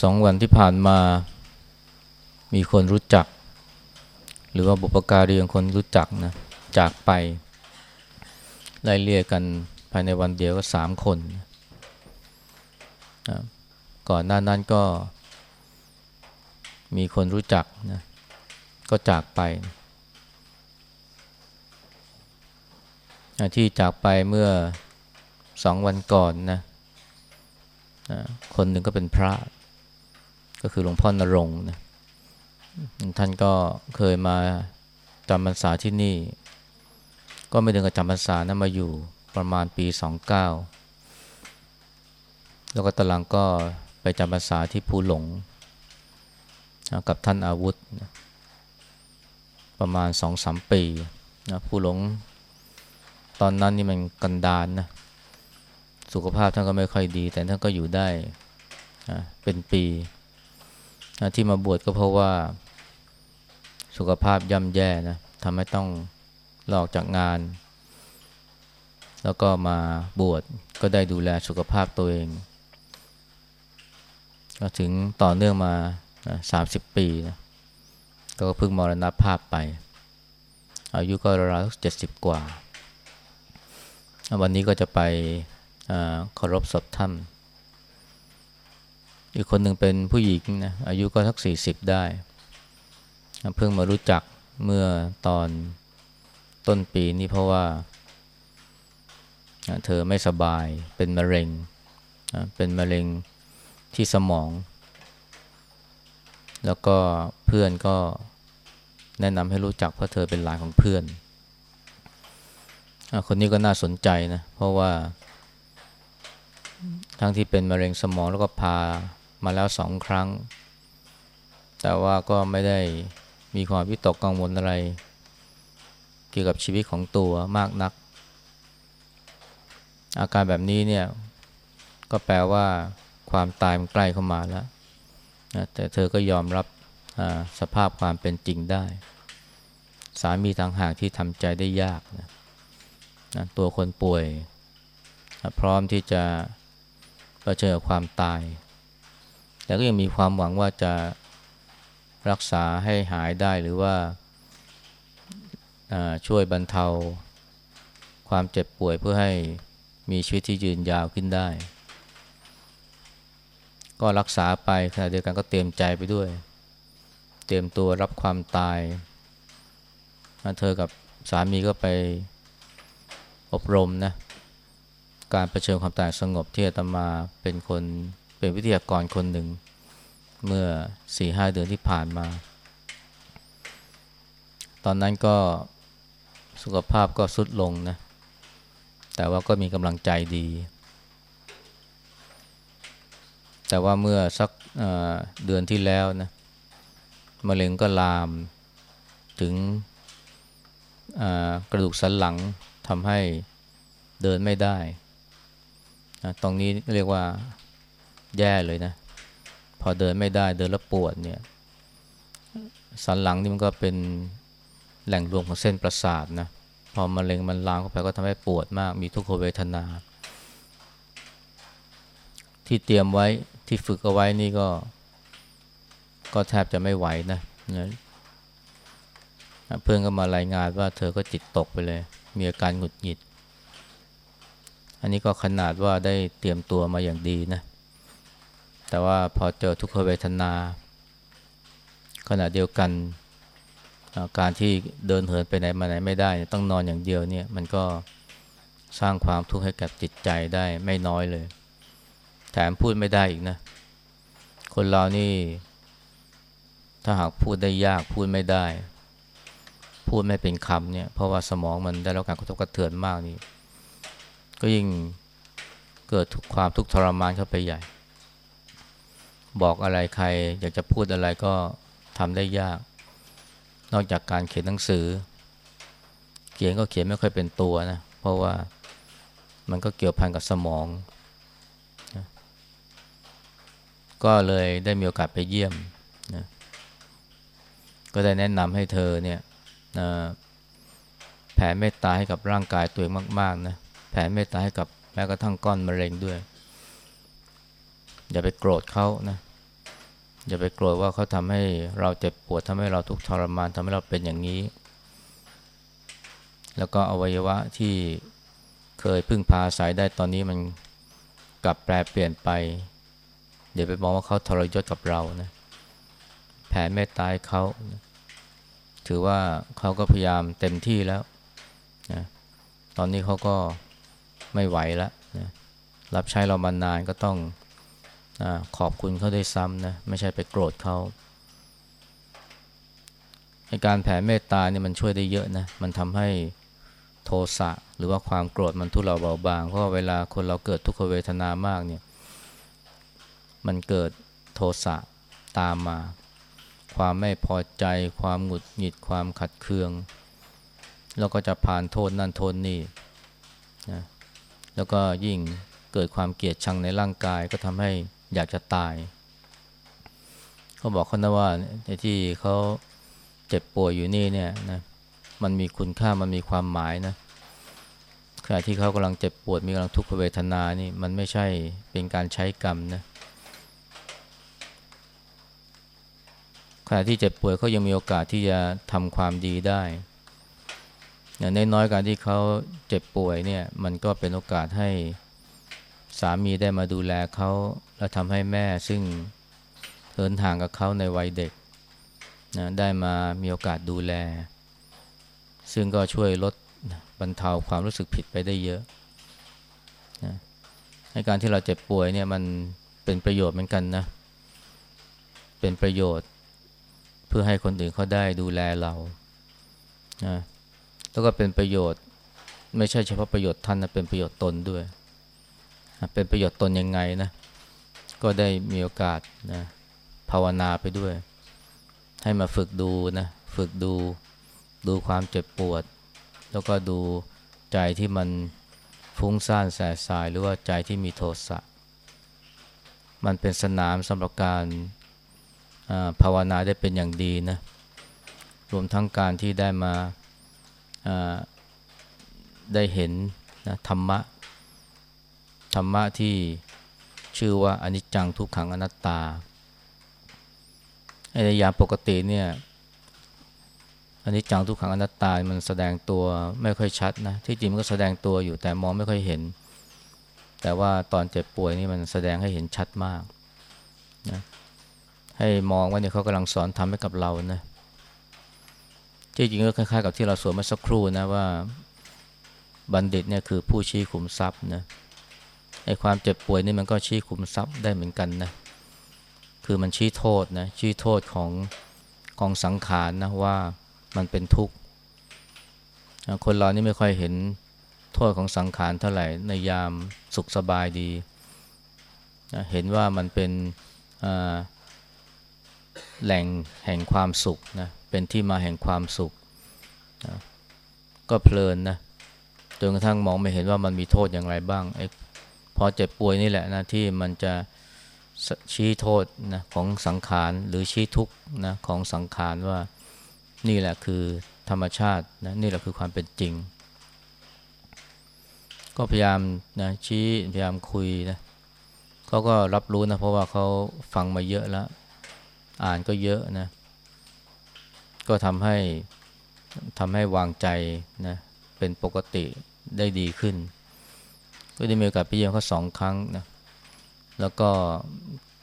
สองวันที่ผ่านมามีคนรู้จัก หรือว่าบุปการีของคนรู้จักนะจากไปไล่เลี่ยกันภายในวันเดียวก็สามคนนะก่อนหน้านั้นก็มีคนรู้จักนะก็จากไปนะที่จากไปเมื่อสองวันก่อนนะนะคนหนึ่งก็เป็นพระ ก็คือหลวงพ่อนรงค์นะท่านก็เคยมาจำพรรษาที่นี่ ก็ไม่ถึงกับจำพรรษานะมาอยู่ประมาณปีสองเก้าแล้วก็ตลังก็ไปจำพรรษาที่ภูหลง กับท่านอาวุธนะประมาณสองสามปีนะภูหลง ตอนนั้นนี่มันกันดานนะสุขภาพท่านก็ไม่ค่อยดี แต่ท่านก็อยู่ได้เป็นปี ที่มาบวชก็เพราะว่าสุขภาพย่ำแย่นะทำให้ต้องลอกจากงาน แล้วก็มาบวชก็ได้ดูแลสุขภาพตัวเอง ก็ถึงต่อเนื่องมาสามสิบปีนะก็เพิ่งมรณภาพไป อายุก็ราวๆเจ็ดสิบกว่า วันนี้ก็จะไปเคารพศพท่าน อีกคนหนึ่งเป็นผู้หญิงนะอายุก็ทักสี่สิบได้ เพิ่งมารู้จักเมื่อตอนต้นปีนี้เพราะว่า เธอไม่สบายเป็นมะเร็ง เป็นมะเร็งที่สมอง แล้วก็เพื่อนก็แนะนำให้รู้จักเพราะเธอเป็นหลานของเพื่อนคนนี้ก็น่าสนใจนะ เพราะว่า ทั้งที่เป็นมะเร็งสมองแล้วก็พา มาแล้วสองครั้ง แต่ว่าก็ไม่ได้มีความวิตกกังวลอะไร เกี่ยวกับชีวิตของตัวมากนัก อาการแบบนี้เนี่ย ก็แปลว่าความตายมันใกล้เข้ามาแล้วนะแต่เธอก็ยอมรับสภาพความเป็นจริงได้ สามีทางห่ากที่ทำใจได้ยากนะนะตัวคนป่วย พร้อมที่จะเผชิญกับความตาย แต่ก็ยังมีความหวังว่าจะรักษาให้หายได้หรือว่าช่วยบรรเทา ความเจ็บป่วยเพื่อให้มีชีวิตที่ยืนยาวขึ้นได้ ก็รักษาไปขณะเดียวกันก็เตรียมใจไปด้วย เตรียมตัวรับความตาย เธอกับสามีก็ไปอบรมนะ การรเผชิญความตายสงบที่อาตมาเป็นคน เป็นวิทยากรคนหนึ่ง เมื่อสี่ห้าเดือนที่ผ่านมา ตอนนั้นก็สุขภาพก็สุดลงนะ แต่ว่าก็มีกำลังใจดี แต่ว่าเมื่อสักเเดือนที่แล้วนะมะเร็งก็ลามถึงกระดูกสันหลังทำให้เดินไม่ได้นะตรงนี้เรียกว่า แย่เลยนะ พอเดินไม่ได้เดินแล้วปวดเนี่ย สันหลังนี่มันก็เป็นแหล่งรวมของเส้นประสาทนะ พอมะเร็งมันลามเข้าไปก็ทำให้ปวดมาก มีทุกขเวทนา ที่เตรียมไว้ที่ฝึกเอาไว้นี่ก็ ก็แทบจะไม่ไหวนะนะเพื่อนก็มารายงานว่าเธอก็จิตตกไปเลย มีอาการหงุดหงิด อันนี้ก็ขนาดว่าได้เตรียมตัวมาอย่างดีนะ แต่ว่าพอเจอทุกขเวทนา ขณะเดียวกัน การที่เดินเหินไปไหนมาไหนไม่ได้ ต้องนอนอย่างเดียวเนี่ยมันก็สร้างความทุกข์ให้กับจิตใจได้ไม่น้อยเลย แถมพูดไม่ได้อีกนะ คนเรานี่ ถ้าหากพูดได้ยากพูดไม่ได้ พูดไม่เป็นคำเนี่ย เพราะว่าสมองมันได้รับการกระทบกระเทือนมากนี่ ก็ยิ่งเกิดทุกความทุกข์ทรมานเข้าไปใหญ่ บอกอะไรใคร อยากจะพูดอะไรก็ทำได้ยาก นอกจากการเขียนหนังสือ เขียนก็เขียนไม่ค่อยเป็นตัวนะ เพราะว่ามันก็เกี่ยวพันกับสมองนะก็เลยได้มีโอกาสไปเยี่ยมนะก็ได้แนะนำให้เธอเนี่ยนะแผ่เมตตาให้กับร่างกายตัวเองมาก ๆ นะ แผ่เมตตาให้กับแม้กระทั่งก้อนมะเร็งด้วย อย่าไปโกรธเขานะ อย่าไปโกรธว่าเขาทำให้เราเจ็บปวดทำให้เราทุกข์ทรมานทำให้เราเป็นอย่างนี้ แล้วก็อวัยวะที่เคยพึ่งพาอาศัยได้ตอนนี้มันกลับแปลเปลี่ยนไปเดี๋ยวไปมองว่าเขาทรยศกับเรานะแผ่เมตตาเขานะถือว่าเขาก็พยายามเต็มที่แล้วนะตอนนี้เขาก็ไม่ไหวแล้วนะรับใช้เรามานานก็ต้อง ขอบคุณเขาด้วยซ้ำนะไม่ใช่ไปโกรธเขาในการแผ่เมตตาเนี่ยมันช่วยได้เยอะนะมันทำให้โทสะหรือว่าความโกรธมันทุเลาเบาบาง เพราะเวลาคนเราเกิดทุกขเวทนามากเนี่ยมันเกิดโทสะตามมา ความไม่พอใจ ความหงุดหงิดความขัดเคือง แล้วก็จะผ่านโทษนั่นโทษนี่นะแล้วก็ยิ่งเกิดความเกลียดชังในร่างกายก็ทำให้ อยากจะตาย เขาบอกเขานะว่าในที่เขาเจ็บป่วยอยู่นี่เนี่ยนะมันมีคุณค่ามันมีความหมายนะขณะที่เขากำลังเจ็บปวดมีกำลังทุกขเวทนานี่มันไม่ใช่เป็นการใช้กรรมนะขณะที่เจ็บป่วยเขายังมีโอกาสที่จะทำความดีได้อย่างน้อยๆการที่เขาเจ็บป่วยเนี่ยมันก็เป็นโอกาสให้สามีได้มาดูแลเขา และทำให้แม่ซึ่งเดินทางกับเขาในวัยเด็กนะได้มามีโอกาสดูแล ซึ่งก็ช่วยลดบรรเทาความรู้สึกผิดไปได้เยอะนะในการที่เราเจ็บป่วยเนี่ยมันเป็นประโยชน์เหมือนกันนะ เป็นประโยชน์เพื่อให้คนอื่นเขาได้ดูแลเรานะแล้วก็เป็นประโยชน์ไม่ใช่เฉพาะประโยชน์ท่านนะเป็นประโยชน์ตนด้วย เป็นประโยชน์ตนยังไงนะ ก็ได้มีโอกาสนะภาวนาไปด้วย ให้มาฝึกดูนะฝึกดูดูความเจ็บปวด แล้วก็ดูใจที่มันฟุ้งซ่านแสบสายหรือว่าใจที่มีโทสะมันเป็นสนามสำหรับการภาวนาได้เป็นอย่างดีนะรวมทั้งการที่ได้มาได้เห็นนะธรรมะ ธรรมะที่ ชื่อว่าอนิจจังทุกขังอนัตตาในยามปกติเนี่ยอนิจจังทุกขังอนัตตา มันแสดงตัวไม่ค่อยชัดนะ ที่จริงมันก็แสดงตัวอยู่แต่มองไม่ค่อยเห็น แต่ว่าตอนเจ็บป่วยนี่มันแสดงให้เห็นชัดมากนะให้มองว่าเนี่ยเขากำลังสอนทำให้กับเรานะที่จริงก็คล้ายๆกับที่เราสวดเมื่อสักครู่นะว่าบัณฑิตเนี่ยคือผู้ชี้ขุมทรัพย์นะ ไอ้ความเจ็บป่วยนี่มันก็ชี้ขุมทรัพย์ได้เหมือนกันนะ คือมันชี้โทษนะ ชี้โทษของของสังขารนะว่ามันเป็นทุกข์ คนเรานี่ไม่ค่อยเห็นโทษของสังขารเท่าไหร่ ในยามสุขสบายดี เห็นว่ามันเป็นแหล่งแห่งความสุขนะ เป็นที่มาแห่งความสุขนะก็เพลินนะ จนกระทั่งมองไม่เห็นว่ามันมีโทษอย่างไรบ้างไอ้พอเจ็บป่วยนี่แหละนะที่มันจะชี้โทษนะของสังขารหรือชี้ทุกข์นะของสังขารว่านี่แหละคือธรรมชาตินะนี่แหละคือความเป็นจริง ก็พยายามนะชี้พยายามคุยนะเขาก็รับรู้นะเพราะว่าเขาฟังมาเยอะแล้ว อ่านก็เยอะนะ ก็ทำให้ทำให้วางใจนะเป็นปกติได้ดีขึ้น ก็ได้มีโอกาสไปเยี่ยมเขาสองครั้งนะแล้วก็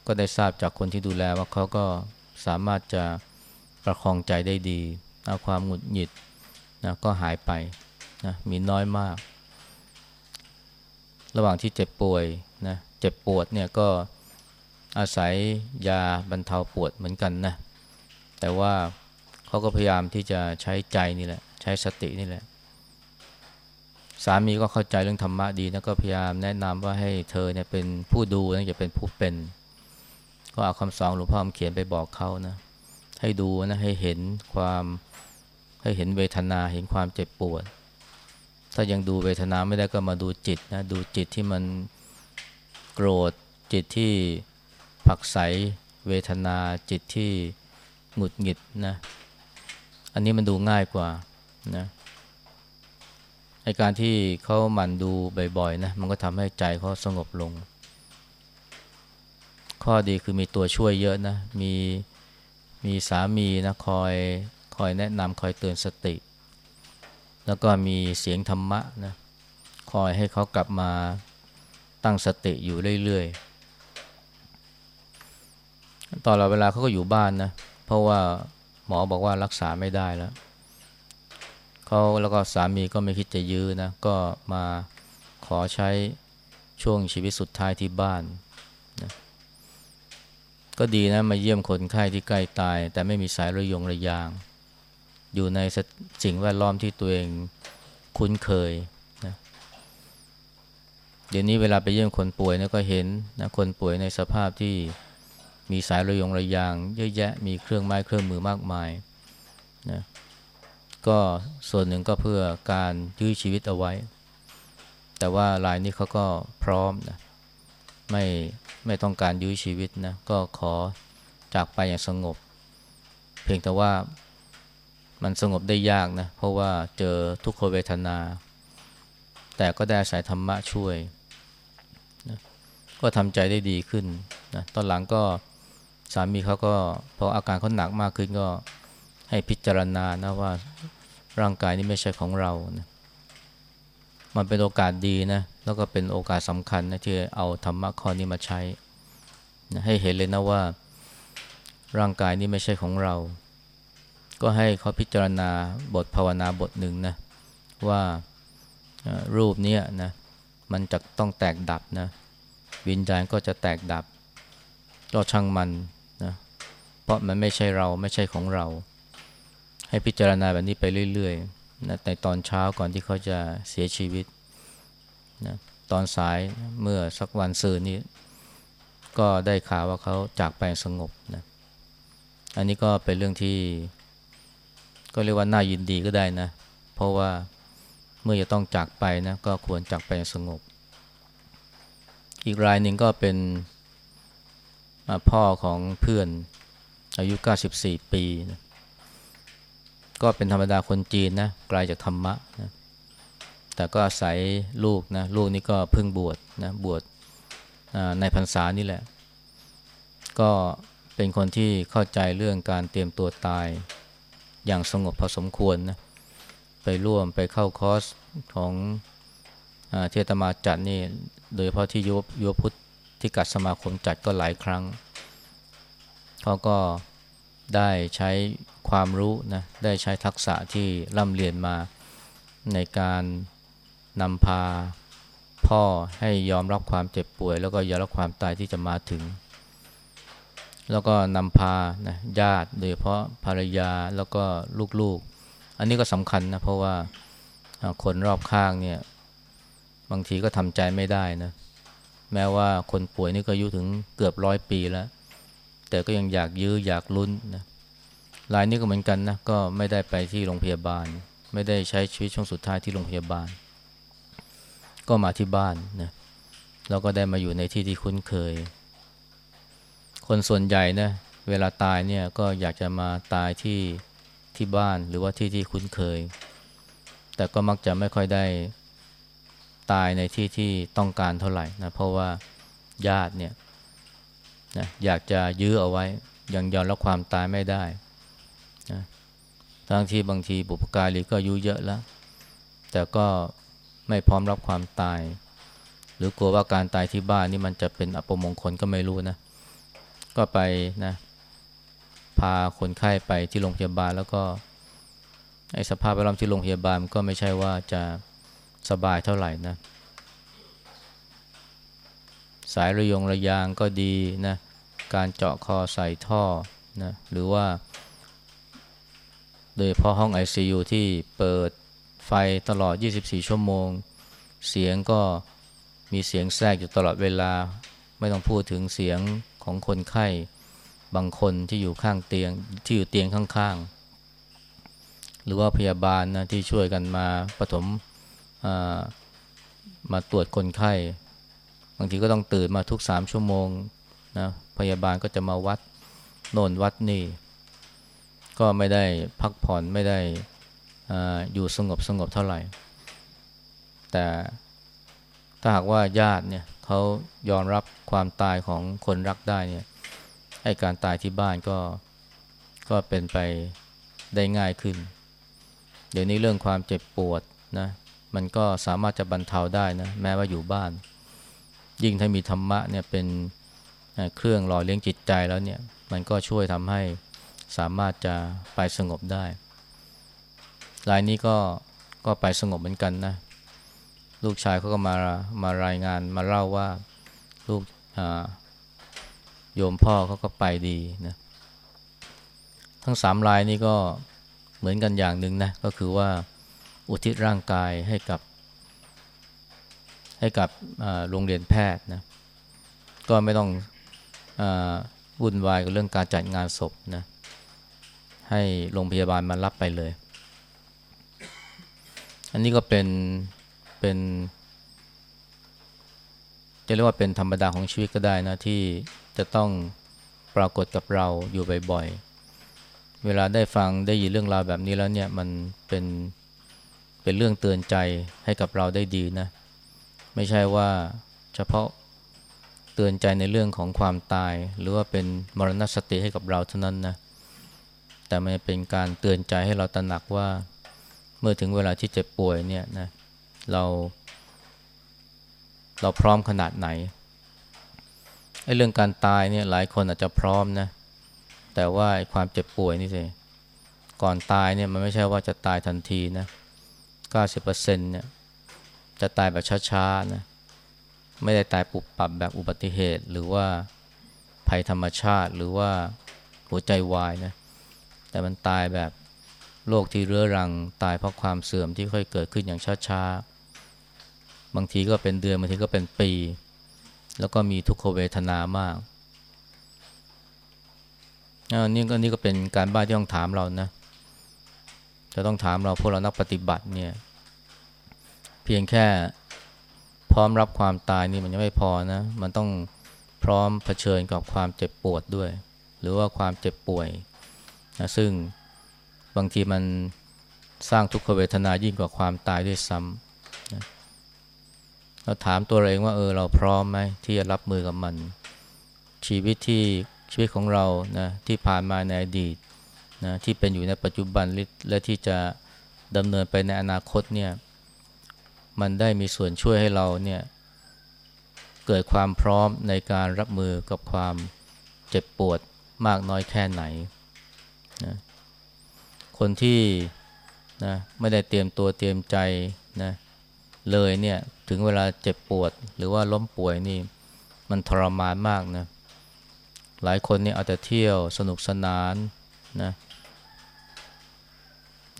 ก็ได้ทราบจากคนที่ดูแลว่าเขาก็สามารถจะประคองใจได้ดีนะความหงุดหงิดนะก็หายไปนะมีน้อยมาก ระหว่างที่เจ็บป่วยนะเจ็บปวดเนี่ยก็อาศัยยาบรรเทาปวดเหมือนกันนะแต่ว่าเขาก็พยายามที่จะใช้ใจนี่แหละ ใช้สตินี่แหละ สามีก็เข้าใจเรื่องธรรมะดีนะก็พยายามแนะนำว่าให้เธอเนี่ยเป็นผู้ดูนะอย่าเป็นผู้เป็น ก็เอาคำสอนหลวงพ่อเขียนไปบอกเขานะ ให้ดูนะให้เห็นความให้เห็นเวทนาเห็นความเจ็บปวด ถ้ายังดูเวทนาไม่ได้ก็มาดูจิตนะดูจิตที่มันโกรธจิตที่ผักใสเวทนาจิตที่หงุดหงิดนะ อันนี้มันดูง่ายกว่านะ ในการที่เขาหมั่นดูบ่อยๆนะมันก็ทำให้ใจเขาสงบลง ข้อดีคือมีตัวช่วยเยอะนะ มีมีสามีนะคอยคอยแนะนำคอยเตือนสติ แล้วก็มีเสียงธรรมะนะคอยให้เขากลับมาตั้งสติอยู่เรื่อยๆตอนเราเวลาเขาก็อยู่บ้านนะ เพราะว่าหมอบอกว่ารักษาไม่ได้แล้ว เขาแล้วก็สามีก็ไม่คิดจะยื้อนะ ก็มาขอใช้ช่วงชีวิตสุดท้ายที่บ้านนะก็ดีนะมาเยี่ยมคนไข้ที่ใกล้ตาย แต่ไม่มีสายระยงระยาง อยู่ในสิ่งแวดล้อมที่ตัวเองคุ้นเคยนะเดี๋ยวนี้เวลาไปเยี่ยมคนป่วยนะก็เห็นนะคนป่วยในสภาพที่มีสายระยงระยาง เยอะแยะมีเครื่องไม้เครื่องมือมากมายนะ ก็ส่วนหนึ่งก็เพื่อการยื้อชีวิตเอาไว้ แต่ว่ารายนี้เขาก็พร้อมนะไม่ไม่ต้องการยื้อชีวิตนะก็ขอจากไปอย่างสงบ เพียงแต่ว่ามันสงบได้ยากนะเพราะว่าเจอทุกขเวทนา แต่ก็ได้อาศัยธรรมะช่วยนะก็ทำใจได้ดีขึ้นนะตอนหลังก็สามีเขาก็พออาการเขาหนักมากขึ้นก็ให้พิจารณานะว่า ร่างกายนี้ไม่ใช่ของเรานะมันเป็นโอกาสดีนะ แล้วก็เป็นโอกาสสำคัญนะที่เอาธรรมะข้อนี้มาใช้นะให้เห็นเลยนะว่า ร่างกายนี้ไม่ใช่ของเรา ก็ให้เขาพิจารณาบทภาวนาบทหนึ่งนะว่ารูปนี้นะมันจะต้องแตกดับนะ วิญญาณก็จะแตกดับก็ช่างมันนะเพราะมันไม่ใช่เราไม่ใช่ของเรา ให้พิจารณาแบบนี้ไปเรื่อยๆนะในตอนเช้าก่อนที่เขาจะเสียชีวิตนะตอนสายเมื่อสักวันสื่อนี้ ก็ได้ข่าวว่าเขาจากไปสงบนะอันนี้ก็เป็นเรื่องที่ ก็เรียกว่าน่ายินดีก็ได้นะ เพราะว่าเมื่อจะต้องจากไปนะก็ควรจากไปสงบ อีกรายหนึ่งก็เป็นพ่อของเพื่อนอายุ 94 ปีนะ ก็เป็นธรรมดาคนจีนนะไกลาจากธรรมะนะแต่ก็อาศัยลูกนะลูกนี่ก็เพิ่งบวชนะบวชในพรรษานี่แหละ ก็เป็นคนที่เข้าใจเรื่องการเตรียมตัวตายอย่างสงบพอสมควรนะไปร่วมไปเข้าคอร์สของเทตมาจัดนี่โดยเฉพาะที่ยุวยุพุทธที่กัดสมาคมจัดก็หลายครั้งเขาก็ ได้ใช้ความรู้นะได้ใช้ทักษะที่ร่ำเรียนมาในการนำพาพ่อให้ยอมรับความเจ็บป่วย แล้วก็ยอมรับความตายที่จะมาถึง แล้วก็นำพานะญาติโดยเฉพาะภรรยาแล้วก็ลูกๆ อันนี้ก็สำคัญนะเพราะว่าคนรอบข้างเนี่ยบางทีก็ทำใจไม่ได้นะแม้ว่าคนป่วยนี่ก็อายุถึงเกือบร้อยปีแล้ว แต่ก็ยังอยากยื้ออยากลุ้นนะรายนี้ก็เหมือนกันนะก็ไม่ได้ไปที่โรงพยาบาล ไม่ได้ใช้ชีวิตช่วงสุดท้ายที่โรงพยาบาล ก็มาที่บ้านนะแล้วก็ได้มาอยู่ในที่ที่คุ้นเคย คนส่วนใหญ่นะเวลาตายเนี่ยก็อยากจะมาตายที่ที่บ้านหรือว่าที่ที่คุ้นเคย แต่ก็มักจะไม่ค่อยได้ตายในที่ที่ต้องการเท่าไหร่นะเพราะว่าญาติเนี่ย นะอยากจะยื้อเอาไว้ ยังยอมรับความตายไม่ได้นะทั้งที่บางทีบุพการีก็อายุเยอะแล้ว แต่ก็ไม่พร้อมรับความตาย หรือกลัวว่าการตายที่บ้านนี่มันจะเป็นอัปมงคลก็ไม่รู้นะ ก็ไปนะพาคนไข้ไปที่โรงพยาบาลแล้วก็ไอ้สภาพแวดล้อมที่โรงพยาบาลก็ไม่ใช่ว่าจะสบายเท่าไหร่นะ สายระยงระยางก็ดีนะการเจาะคอใส่ท่อนะหรือว่า โดยเพราะห้อง ICU ที่เปิดไฟตลอด 24 ชั่วโมง เสียงก็มีเสียงแทรกอยู่ตลอดเวลา ไม่ต้องพูดถึงเสียงของคนไข้ บางคนที่อยู่ข้างเตียงที่อยู่เตียงข้างๆ หรือว่าพยาบาลนะที่ช่วยกันมาปฐมมาตรวจคนไข้ บางทีก็ต้องตื่นมาทุกสามชั่วโมงนะพยาบาลก็จะมาวัดโน่นวัดนี่ ก็ไม่ได้พักผ่อนไม่ได้ออยู่สงบสงบเท่าไหร่ แต่ถ้าหากว่าญาติเนี่ยเขเขายอมรับความตายของคนรักได้เนี่ยให้การตายที่บ้านก็ก็เป็นไปได้ง่ายขึ้น เดี๋ยวนี้เรื่องความเจ็บปวดนะมันก็สามารถจะบรรเทาได้นะแม้ว่าอยู่บ้าน ยิ่งถ้ามีธรรมะเนี่ยเป็นเครื่องหล่อเลี้ยงจิตใจแล้วเนี่ยมันก็ช่วยทำให้สามารถจะไปสงบได้ รายนี้ก็ก็ไปสงบเหมือนกันนะ ลูกชายเขาก็มามารายงานมาเล่าว่าลูกโยมพ่อเขาก็ไปดีนะ ทั้งสามรายนี้ก็เหมือนกันอย่างหนึ่งนะ ก็คือว่าอุทิศร่างกายให้กับ ให้กับโรงเรียนแพทย์นะก็ไม่ต้องอวุ่นวายกับเรื่องการจัดงานศพนะให้โรงพยาบาลมารับไปเลย อันนี้ก็เป็นเป็นจะเรียกว่าเป็นธรรมดาของชีวิตก็ได้นะที่จะต้องปรากฏกับเราอยู่บ่อยๆ เวลาได้ฟังได้ยินเรื่องราวแบบนี้แล้วเนี่ยมันเป็นเป็นเรื่องเตือนใจให้กับเราได้ดีนะ ไม่ใช่ว่าเฉพาะเตือนใจในเรื่องของความตาย หรือว่าเป็นมรณสติให้กับเราเท่านั้นนะแต่มันเป็นการเตือนใจให้เราตระหนักว่า เมื่อถึงเวลาที่เจ็บป่วยเนี่ยนะเรา เราพร้อมขนาดไหนไอ้เรื่องการตายเนี่ยหลายคนอาจจะพร้อมนะแต่ว่าความเจ็บป่วยนี่สิก่อนตายเนี่ยมันไม่ใช่ว่าจะตายทันทีนะ90%เนี่ย จะตายแบบช้าๆนะไม่ได้ตายปุบปับแบบอุบัติเหตุ หรือว่าภัยธรรมชาติหรือว่าหัวใจวายนะแต่มันตายแบบโรคที่เรื้อรังตายเพราะความเสื่อมที่ค่อยเกิดขึ้นอย่างช้าๆ บางทีก็เป็นเดือนบางทีก็เป็นปี แล้วก็มีทุกขเวทนามากอันนี้ก็นี่ก็เป็นการบ้านที่ต้องถามเรานะจะต้องถามเราพวกเรานักปฏิบัติเนี่ย พียงแค่พร้อมรับความตายนี่มันยังไม่พอนะ มันต้องพร้อมเผชิญกับความเจ็บปวดด้วย หรือว่าความเจ็บป่วยนะซึ่งบางทีมันสร้างทุกขเวทนายิ่งกว่าความตายด้วยซ้ำนะเราถามตัวเราเองว่าเออเราพร้อมไหมที่จะรับมือกับมัน ชีวิตที่ชีวิตของเรานะที่ผ่านมาในอดีตนะที่เป็นอยู่ในปัจจุบันและที่จะดำเนินไปในอนาคตเนี่ย มันได้มีส่วนช่วยให้เราเนี่ยเกิดความพร้อมในการรับมือกับความเจ็บปวดมากน้อยแค่ไหนนะคนที่นะไม่ได้เตรียมตัวเตรียมใจนะเลยเนี่ยถึงเวลาเจ็บปวดหรือว่าล้มป่วยนี่มันทรมานมากนะหลายคนนี่เอาแต่เที่ยวสนุกสนานนะ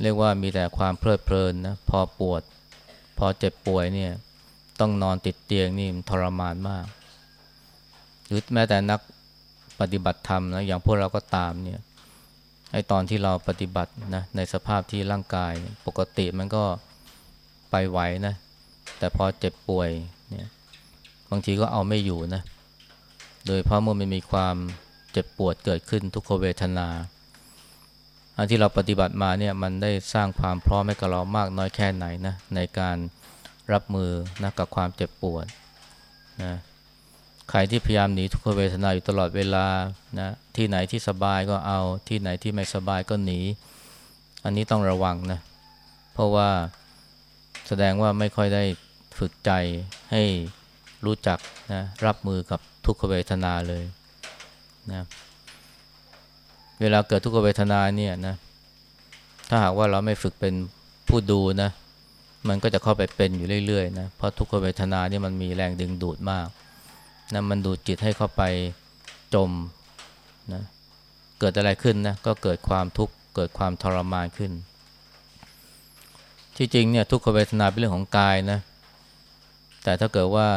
เรียกว่ามีแต่ความเพลิดเพลินนะพอปวด พอเจ็บป่วยเนี่ยต้องนอนติดเตียงนี่ทรมานมาก หรือแม้แต่นักปฏิบัติธรรมนะอย่างพวกเราก็ตามเนี่ยไอตอนที่เราปฏิบัตินะในสภาพที่ร่างกายปกติมันก็ไปไหวนะ แต่พอเจ็บป่วยเนี่ยบางทีก็เอาไม่อยู่นะ โดยเพราะเมื่อมันมีความเจ็บปวดเกิดขึ้นทุกขเวทนา ที่เราปฏิบัติมาเนี่ยมันได้สร้างความพร้อมให้กับเรามากน้อยแค่ไหนนะในการรับมือนะกับความเจ็บปวดนะใครที่พยายามหนีทุกขเวทนาอยู่ตลอดเวลานะที่ไหนที่สบายก็เอาที่ไหนที่ไม่สบายก็หนี อันนี้ต้องระวังนะเพราะว่าแสดงว่าไม่ค่อยได้ฝึกใจให้รู้จักนะรับมือกับทุกขเวทนาเลยนะ เวลาเกิดทุกขเวทนาเนี่ยนะ ถ้าหากว่าเราไม่ฝึกเป็นผู้ดูนะ มันก็จะเข้าไปเป็นอยู่เรื่อยๆนะ เพราะทุกขเวทนาเนี่ยมันมีแรงดึงดูดมากนะมันดูดจิตให้เข้าไปจมนะ เกิดอะไรขึ้นนะ ก็เกิดความทุกข์ เกิดความทรมานขึ้น ที่จริงเนี่ยทุกขเวทนาเป็นเรื่องของกายนะ แต่ถ้าเกิดว่า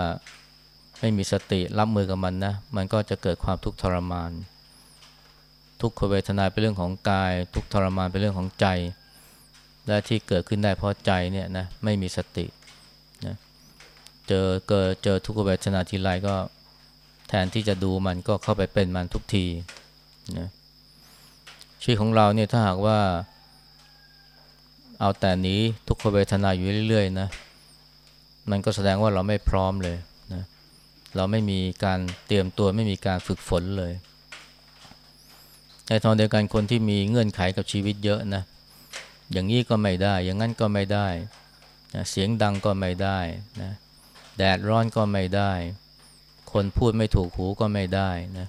ไม่มีสติรับมือกับมันนะ มันก็จะเกิดความทุกข์ทรมาน ทุกขเวทนาเป็นเรื่องของกาย ทุกทรมานเป็นเรื่องของใจ และที่เกิดขึ้นได้เพราะใจเนี่ยนะไม่มีสตินะเจอเกิดเจอทุกขเวทนาทีไรก็แทนที่จะดูมันก็เข้าไปเป็นมันทุกทีนะชีวิตของเราเนี่ยถ้าหากว่า เอาแต่นี้ทุกขเวทนาอยู่เรื่อยๆนะมันก็แสดงว่าเราไม่พร้อมเลยนะเราไม่มีการเตรียมตัวไม่มีการฝึกฝนเลย ในทางเดียวกันคนที่มีเงื่อนไขกับชีวิตเยอะนะอย่างนี้ก็ไม่ได้ อย่างนั้นก็ไม่ได้นะเสียงดังก็ไม่ได้นะแดดร้อนก็ไม่ได้ คนพูดไม่ถูกหูก็ไม่ได้นะ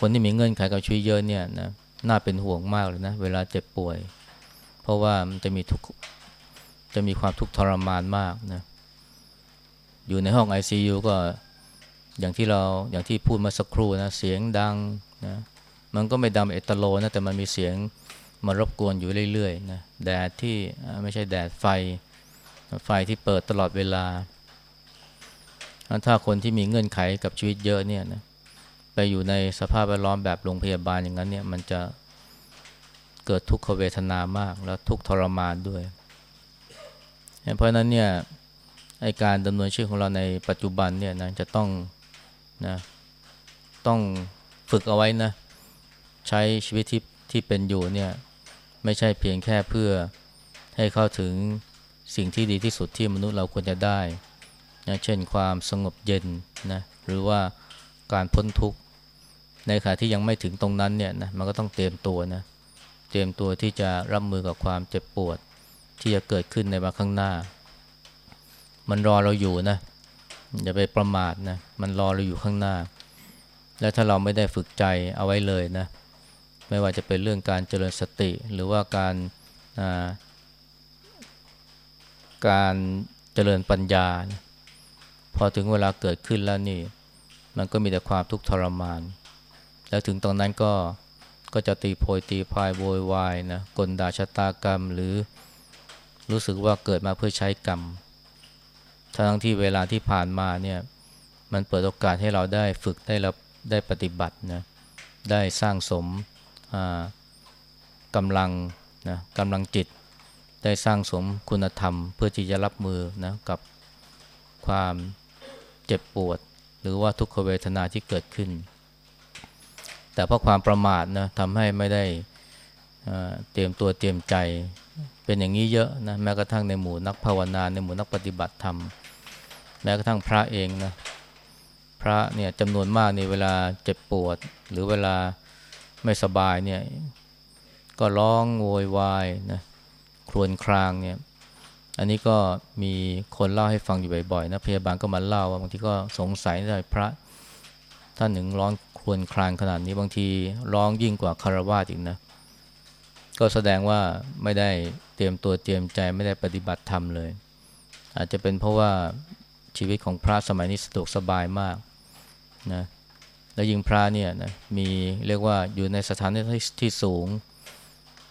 คนที่มีเงื่อนไขกับชีวิตเยอะเนี่ยนะน่าเป็นห่วงมากเลยนะเวลาเจ็บป่วย เพราะว่ามันจะมีทุกจะมีความทุกข์ทรมานมากนะอยู่ในห้อง ICU ก็อย่างที่เราอย่างที่พูดมาสักครู่นะเสียงดังนะ มันก็ไม่ดังเอตโลนะแต่มันมีเสียงมารบกวนอยู่เรื่อยๆนะแดดที่ไม่ใช่แดดไฟ ไฟที่เปิดตลอดเวลา ถ้าคนที่มีเงื่อนไขกับชีวิตเยอะเนี่ยนะไปอยู่ในสภาพแวดล้อมแบบโรงพยาบาลอย่างนั้นเนี่ยมันจะเกิดทุกขเวทนามากแล้วทุกทรมานด้วย เพราะนั้นเนี่ยไอการดำเนินชีวิตของเราในปัจจุบันเนี่ยนะจะต้องนะต้องฝึกเอาไว้นะ ใช้ชีวิตที่ที่เป็นอยู่เนี่ยไม่ใช่เพียงแค่เพื่อให้เข้าถึงสิ่งที่ดีที่สุดที่มนุษย์เราควรจะได้นะเช่นความสงบเย็นนะหรือว่าการพ้นทุกข์ในขณะที่ยังไม่ถึงตรงนั้นเนี่ยนะมันก็ต้องเตรียมตัวนะเตรียมตัวที่จะรับมือกับความเจ็บปวด ที่จะเกิดขึ้นในวันข้างหน้า มันรอเราอยู่นะอย่าไปประมาทนะมันรอเราอยู่ข้างหน้า และถ้าเราไม่ได้ฝึกใจเอาไว้เลยนะ ไม่ว่าจะเป็นเรื่องการเจริญสติ หรือว่าการการเจริญปัญญา พอถึงเวลาเกิดขึ้นแล้วนี่ มันก็มีแต่ความทุกข์ทรมาน แล้วถึงตอนนั้นก็ก็จะตีโพยตีพายโวยวายนะกลด่าชะตากรรมหรือรู้สึกว่าเกิดมาเพื่อใช้กรรม ทั้งที่เวลาที่ผ่านมาเนี่ยมันเปิดโอกาสให้เราได้ฝึกได้รับได้ปฏิบัตินะได้สร้างสม กำลังนะกำลังจิต ได้สร้างสมคุณธรรม เพื่อที่จะรับมือนะกับความเจ็บปวด หรือว่าทุกขเวทนาที่เกิดขึ้น แต่เพราะความประมาทนะทำให้ไม่ได้เตรียมตัวเตรียมใจเป็นอย่างนี้เยอะนะแม้กระทั่งในหมู่นักภาวนาในหมู่นักปฏิบัติธรรม แม้กระทั่งพระเองนะพระเนี่ยจำนวนมากในเวลาเจ็บปวด หรือเวลา ไม่สบายเนี่ยก็ร้องโวยวายนะครวญครางเนี่ย อันนี้ก็มีคนเล่าให้ฟังอยู่บ่อยๆนะพยาบาลก็มาเล่าว่าบางทีก็สงสัยได้พระท่านหนึ่งร้องครวญครางขนาดนี้บางทีร้องยิ่งกว่าคารวะอีกนะ ก็แสดงว่าไม่ได้เตรียมตัวเตรียมใจไม่ได้ปฏิบัติธรรมเลย อาจจะเป็นเพราะว่าชีวิตของพระสมัยนี้สะดวกสบายมากนะ แล้วยิงพระเนี่ยนะมีเรียกว่าอยู่ในสถานที่ที่สูง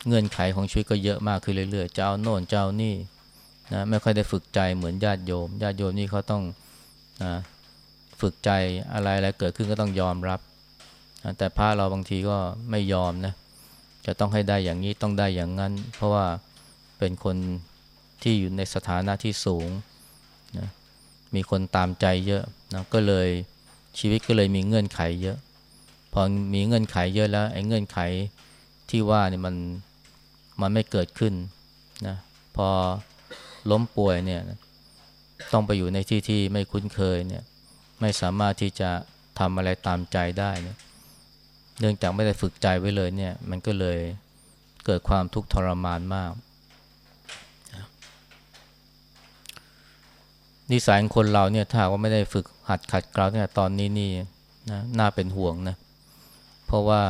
เงื่อนไขของชีวิตก็เยอะมากขึ้นเรื่อยๆ เจ้าโน่นเจ้านี่นะไม่ค่อยได้ฝึกใจเหมือนญาติโยมญาติโยมนี่เขาต้องนะฝึกใจอะไรอะไรเกิดขึ้นก็ต้องยอมรับนะแต่พระเราบางทีก็ไม่ยอมนะจะต้องให้ได้อย่างนี้ต้องได้อย่างนั้น เพราะว่าเป็นคนที่อยู่ในสถานะที่สูงนะมีคนตามใจเยอะนะก็เลย ชีวิตก็เลยมีเงื่อนไขเยอะ พอมีเงื่อนไขเยอะแล้วไอ้เงื่อนไขที่ว่าเนี่ยมันมันไม่เกิดขึ้นนะพอล้มป่วยเนี่ยต้องไปอยู่ในที่ที่ไม่คุ้นเคยเนี่ยไม่สามารถที่จะทำอะไรตามใจได้เนี่ยเนื่องจากไม่ได้ฝึกใจไว้เลยเนี่ยมันก็เลยเกิดความทุกข์ทรมานมาก นิสัยของคนเราเนี่ยถ้าว่าไม่ได้ฝึก หัดขัดเกลาเนี่ยตอนนี้นี่นะน่าเป็นห่วงนะ เพราะว่า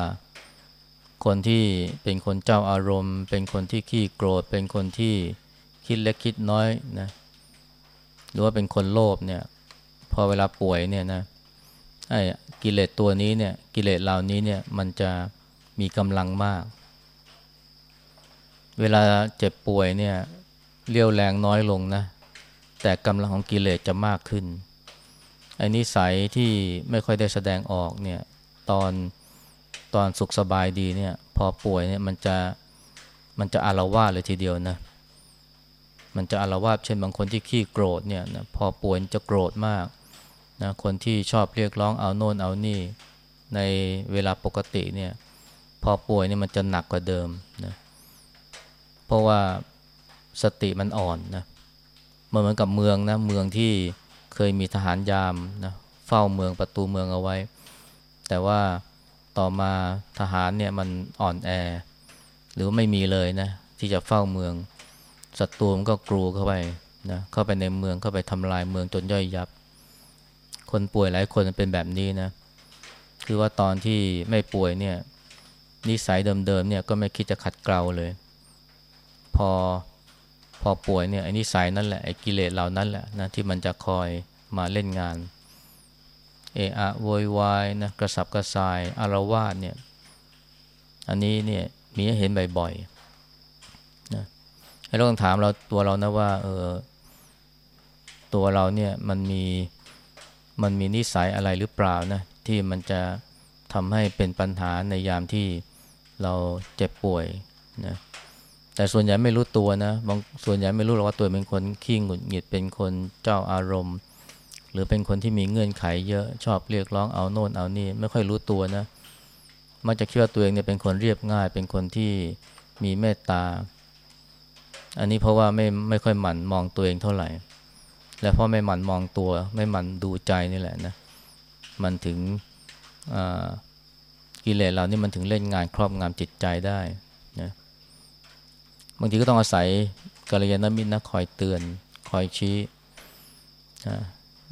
คนที่เป็นคนเจ้าอารมณ์ เป็นคนที่ขี้โกรธ เป็นคนที่คิดเล็กคิดน้อยนะหรือว่าเป็นคนโลภเนี่ย พอเวลาป่วยเนี่ยนะไอ้กิเลสตัวนี้เนี่ย กิเลสเหล่านี้เนี่ยมันจะมีกำลังมาก เวลาเจ็บป่วยเนี่ยเลี้ยวแรงน้อยลงนะ แต่กำลังของกิเลสจะมากขึ้น ไอ้นิสัยที่ไม่ค่อยได้แสดงออกเนี่ยตอนตอนสุขสบายดีเนี่ย พอป่วยเนี่ยมันจะมันจะอารวาสเลยทีเดียวนะ มันจะอารวาสเช่นบางคนที่ขี้โกรธเนี่ยนะพอป่วยจะโกรธมากนะคนที่ชอบเรียกร้องเอาโน่นเอานี่ ในเวลาปกติเนี่ย พอป่วยเนี่ยมันจะหนักกว่าเดิมนะเพราะว่าสติมันอ่อนนะเหมือนกับเมืองนะเมืองที่ เคยมีทหารยามนะเฝ้าเมืองประตูเมืองเอาไว้ แต่ว่าต่อมาทหารเนี่ยมันอ่อนแอ หรือไม่มีเลยนะที่จะเฝ้าเมืองศัตรูมันก็กรูเข้าไปนะเข้าไปในเมืองเข้าไปทำลายเมืองจนย่อยยับ คนป่วยหลายคนเป็นแบบนี้นะคือว่าตอนที่ไม่ป่วยเนี่ยนิสัยเดิมๆเนี่ยก็ไม่คิดจะขัดเกลาเลย พอ พอป่วยเนี่ยไอ้นิสัยนั่นแหละไอ้กิเลสเหล่านั้นแหละนะที่มันจะคอยมาเล่นงาน เอะอะโวยวายนะกระสับกระส่ายอารวาสเนี่ย อันนี้เนี่ยมีให้เห็นบ่อยๆนะให้เราต้องถามเราตัวเรานะว่าเออตัวเราเนี่ยมันมีมันมีนิสัยอะไรหรือเปล่านะที่มันจะทำให้เป็นปัญหาในยามที่เราเจ็บป่วยนะ แต่ส่วนใหญ่ไม่รู้ตัวนะบางส่วนใหญ่ไม่รู้หรอกว่าตัวเป็นคนขี้หงุดหงิดเป็นคนเจ้าอารมณ์ หรือเป็นคนที่มีเงื่อนไขเยอะชอบเรียกร้องเอาโน่นเอานี่ไม่ค่อยรู้ตัวนะมักจะคิดว่าตัวเองเนี่ยเป็นคนเรียบง่าย เป็นคนที่มีเมตตา อันนี้เพราะว่าไม่ไม่ค่อยหมั่นมองตัวเองเท่าไหร่ และเพราะไม่หมั่นมองตัว ไม่หมั่นดูใจนี่แหละนะมันถึงกิเลสเรานี่มันถึงเล่นงานครอบงำจิตใจได้นะ บางทีก็ต้องอาศัยกัลยาณมิตรนะคอยเตือนคอยชี้นะ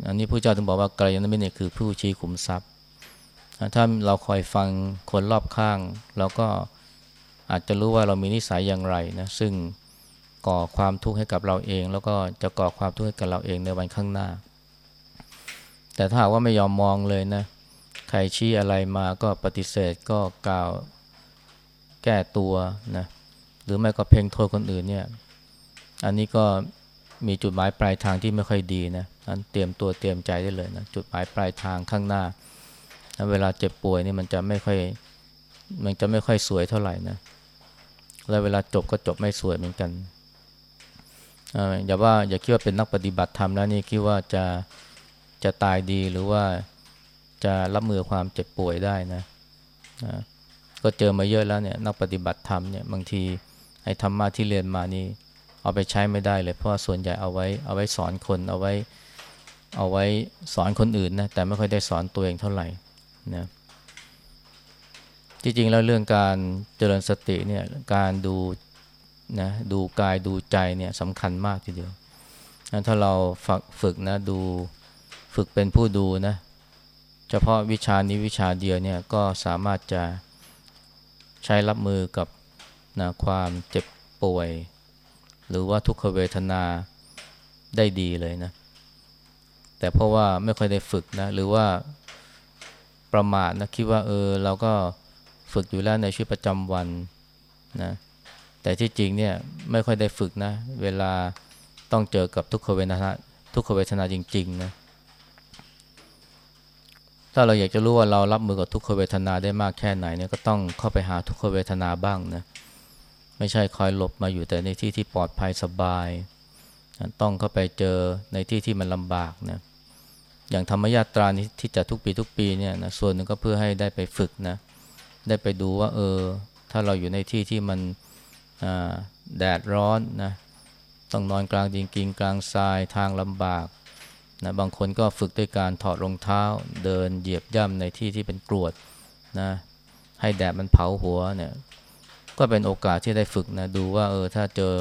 อันนี้ผู้เจ้าถึงบอกว่ากัลยาณมิตรเนี่ยคือผู้ชี้ขุมทรัพย์ ถ้าเราคอยฟังคนรอบข้างเราก็อาจจะรู้ว่าเรามีนิสัยอย่างไรนะซึ่งก่อความทุกข์ให้กับเราเอง แล้วก็จะก่อความทุกข์ให้กับเราเองในวันข้างหน้า แต่ถ้าหากว่าไม่ยอมมองเลยนะใครชี้อะไรมาก็ปฏิเสธก็กล่าวแก้ตัวนะ หรือไม่ก็เพ่งโทษคนอื่นเนี่ย อันนี้ก็มีจุดหมายปลายทางที่ไม่ค่อยดีนะนั้นเตรียมตัวเตรียมใจได้เลยนะจุดหมายปลายทางข้างหน้า เวลาเจ็บป่วยนี่มันจะไม่ค่อยมันจะไม่ค่อยสวยเท่าไหร่นะแล้วเวลาจบก็จบไม่สวยเหมือนกันอย่าว่าอย่าคิดว่าเป็นนักปฏิบัติธรรมแล้วนี่คิดว่าจะจะตายดีหรือว่าจะรับมือความเจ็บป่วยได้นะก็เจอมาเยอะแล้วเนี่ยนักปฏิบัติธรรมเนี่ยบางที ไอ้ธรรมะที่เรียนมานี่เอาไปใช้ไม่ได้เลย เพราะว่าส่วนใหญ่เอาไว้ เอาไว้สอนคนเอาไว้ เอาไว้สอนคนอื่นนะแต่ไม่ค่อยได้สอนตัวเองเท่าไหร่นะจริงๆแล้วเรื่องการเจริญสติเนี่ยการดูนะดูกายดูใจเนี่ยสำคัญมากทีเดียวนะถ้าเราฝึกฝึกนะดูฝึกเป็นผู้ดูนะเฉพาะวิชานี้วิชาเดียวเนี่ยก็สามารถจะใช้รับมือกับ นะความเจ็บป่วย หรือว่าทุกขเวทนาได้ดีเลยนะ แต่เพราะว่าไม่ค่อยได้ฝึกนะ หรือว่าประมาทนะคิดว่าเออเราก็ฝึกอยู่แล้วในชีวิตประจำวันนะแต่ที่จริงเนี่ยไม่ค่อยได้ฝึกนะ เวลาต้องเจอกับทุกขเวทนาทุกขเวทนาจริง ๆ นะ ถ้าเราอยากจะรู้ว่าเรารับมือกับทุกขเวทนาได้มากแค่ไหนเนี่ยก็ต้องเข้าไปหาทุกขเวทนาบ้างนะ ไม่ใช่คอยหลบมาอยู่แต่ในที่ที่ปลอดภัยสบาย ต้องเข้าไปเจอในที่ที่มันลำบากนะอย่างธรรมญาตรานี้ที่จัดทุกปีทุกปีเนี่ยนะส่วนหนึ่งก็เพื่อให้ได้ไปฝึกนะได้ไปดูว่าเออ ถ้าเราอยู่ในที่ที่มันแดดร้อนนะต้องนอนกลางดินกินกลางทรายทางลำบากนะบางคนก็ฝึกด้วยการถอดรองเท้า เดินเหยียบย่ำในที่ที่เป็นกรวดนะให้แดดมันเผาหัวเนี่ย ก็เป็นโอกาสที่ได้ฝึกนะดูว่าเออถ้าเจอ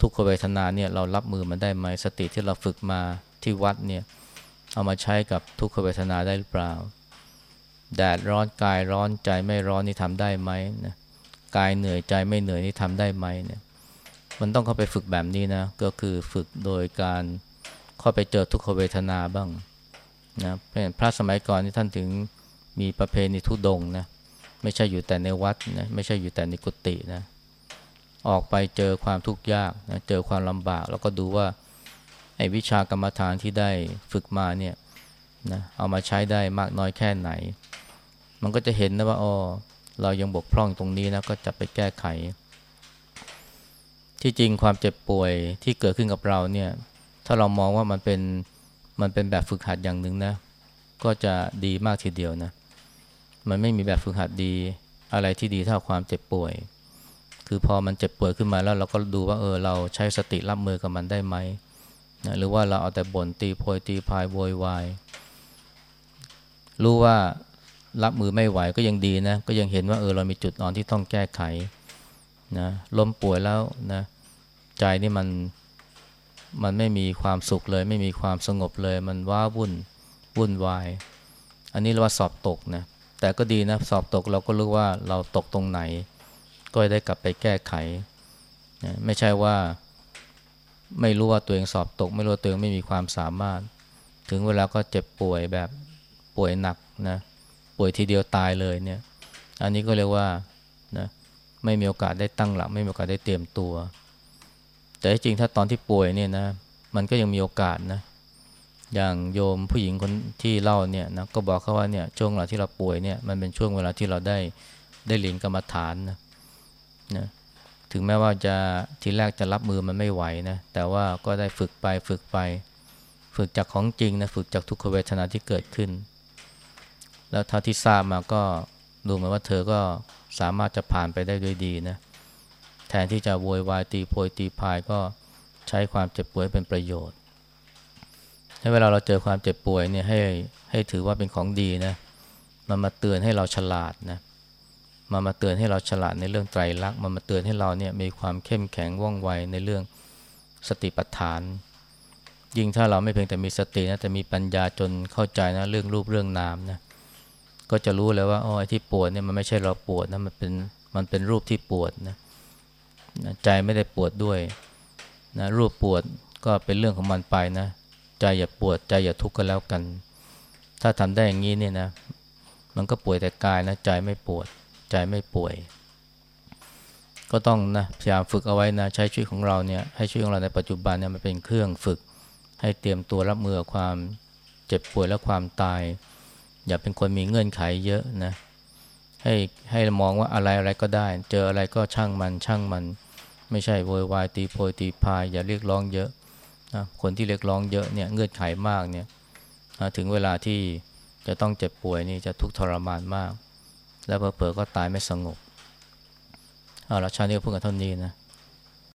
ทุกขเวทนาเนี่ยเรารับมือมันได้ไหมสติที่เราฝึกมาที่วัดเนี่ยเอามาใช้กับทุกขเวทนาได้หรือเปล่า แดดร้อนกายร้อนใจไม่ร้อนนี่ทำได้ไหมนะกายเหนื่อยใจไม่เหนื่อยนี่ทำได้ไหมเนี่ยมันต้องเข้าไปฝึกแบบนี้นะก็คือฝึกโดยการเข้าไปเจอทุกขเวทนาบ้างนะเป็นพระสมัยก่อนที่ท่านถึงมีประเพณีทุดงนะ ไม่ใช่อยู่แต่ในวัดนะไม่ใช่อยู่แต่ในกุฏินะออกไปเจอความทุกข์ยากนะเจอความลำบาก แล้วก็ดูว่าไอ้วิชากรรมฐานที่ได้ฝึกมาเนี่ยนะเอามาใช้ได้มากน้อยแค่ไหน มันก็จะเห็นนะว่าอ๋อเรายังบกพร่องตรงนี้นะก็จะไปแก้ไข ที่จริงความเจ็บป่วยที่เกิดขึ้นกับเราเนี่ยถ้าเรามองว่ามันเป็นมันเป็นแบบฝึกหัดอย่างหนึ่งนะก็จะดีมากทีเดียวนะ มันไม่มีแบบฝึกหัดดีอะไรที่ดีเท่าความเจ็บป่วย คือพอมันเจ็บป่วยขึ้นมาแล้วเราก็ดูว่าเออเราใช้สติรับมือกับมันได้ไหมนะหรือว่าเราเอาแต่บ่นตีโพยตีพายโวยวายรู้ว่ารับมือไม่ไหวก็ยังดีนะ ก็ยังเห็นว่าเออเรามีจุดอ่อนที่ต้องแก้ไขนะล้มป่วยแล้วนะใจนี่มันมันไม่มีความสุขเลย ไม่มีความสงบเลย มันว้าวุ่นวุ่นวาย อันนี้เรียกว่าสอบตกนะ แต่ก็ดีนะสอบตกเราก็รู้ว่าเราตกตรงไหน ก็ได้กลับไปแก้ไขนะไม่ใช่ว่าไม่รู้ว่าตัวเองสอบตก ไม่รู้ว่าตัวเองไม่มีความสามารถ ถึงเวลาก็เจ็บป่วยแบบป่วยหนักนะป่วยทีเดียวตายเลยเนี่ย อันนี้ก็เรียกว่านะไม่มีโอกาสได้ตั้งหลัก ไม่มีโอกาสได้เตรียมตัว แต่จริงถ้าตอนที่ป่วยเนี่ยนะมันก็ยังมีโอกาสนะ อย่างโยมผู้หญิงคนที่เล่าเนี่ยนะก็บอกเขาว่าเนี่ยช่วงเวลาที่เราป่วยเนี่ยมันเป็นช่วงเวลาที่เราได้ได้เรียนกรรมฐานนะนะถึงแม้ว่าจะทีแรกจะรับมือมันไม่ไหวนะแต่ว่าก็ได้ฝึกไปฝึกไป ฝึกจากของจริงนะฝึกจากทุกขเวทนาที่เกิดขึ้น แล้วเท่าที่ทราบมาก็ดูเหมือนว่าเธอก็สามารถจะผ่านไปได้ด้วยดีนะแทนที่จะโวยวายตีโพยตีพายก็ใช้ความเจ็บป่วยเป็นประโยชน์ ถ้าเวลาเราเจอความเจ็บป่วยเนี่ยให้ให้ถือว่าเป็นของดีนะมันมาเตือนให้เราฉลาดนะมามาเตือนให้เราฉลาดในเรื่องไตรลักษณ์มันมาเตือนให้เราเนี่ยมีความเข้มแข็งว่องไวในเรื่องสติปัฏฐาน ยิ่งถ้าเราไม่เพียงแต่มีสตินะแต่มีปัญญาจนเข้าใจนะเรื่องรูปเรื่องนามนะก็จะรู้เลยว่าอ๋อไอ้ที่ปวดเนี่ยมันไม่ใช่เราปวดนะมันเป็นมันเป็นรูปที่ปวดนะใจไม่ได้ปวดด้วยนะรูปปวดก็เป็นเรื่องของมันไปนะ ใจอย่าปวดใจอย่าทุกข์ก็แล้วกัน ถ้าทำได้อย่างนี้เนี่ยนะ มันก็ป่วยแต่กายนะใจไม่ปวด ใจไม่ป่วย ก็ต้องนะพยายามฝึกเอาไว้นะใช้ชีวิตของเราเนี่ยให้ชีวิตของเราในปัจจุบันเนี่ยมันเป็นเครื่องฝึก ให้เตรียมตัวรับมือความเจ็บป่วยและความตาย อย่าเป็นคนมีเงื่อนไขเยอะนะให้ให้มองว่าอะไรอะไรก็ได้ เจออะไรก็ช่างมันช่างมัน ไม่ใช่โวยวายตีโพยตีพายอย่าเรียกร้องเยอะ นะคนที่เรียกร้องเยอะเนี่ยเงื่อนไขมากเนี่ยถึงเวลาที่จะต้องเจ็บป่วยนี่จะทุกข์ทรมานมาก แล้วเผลอๆก็ตายไม่สงบเอาละชาเนี้พูดกันเท่านี้นะ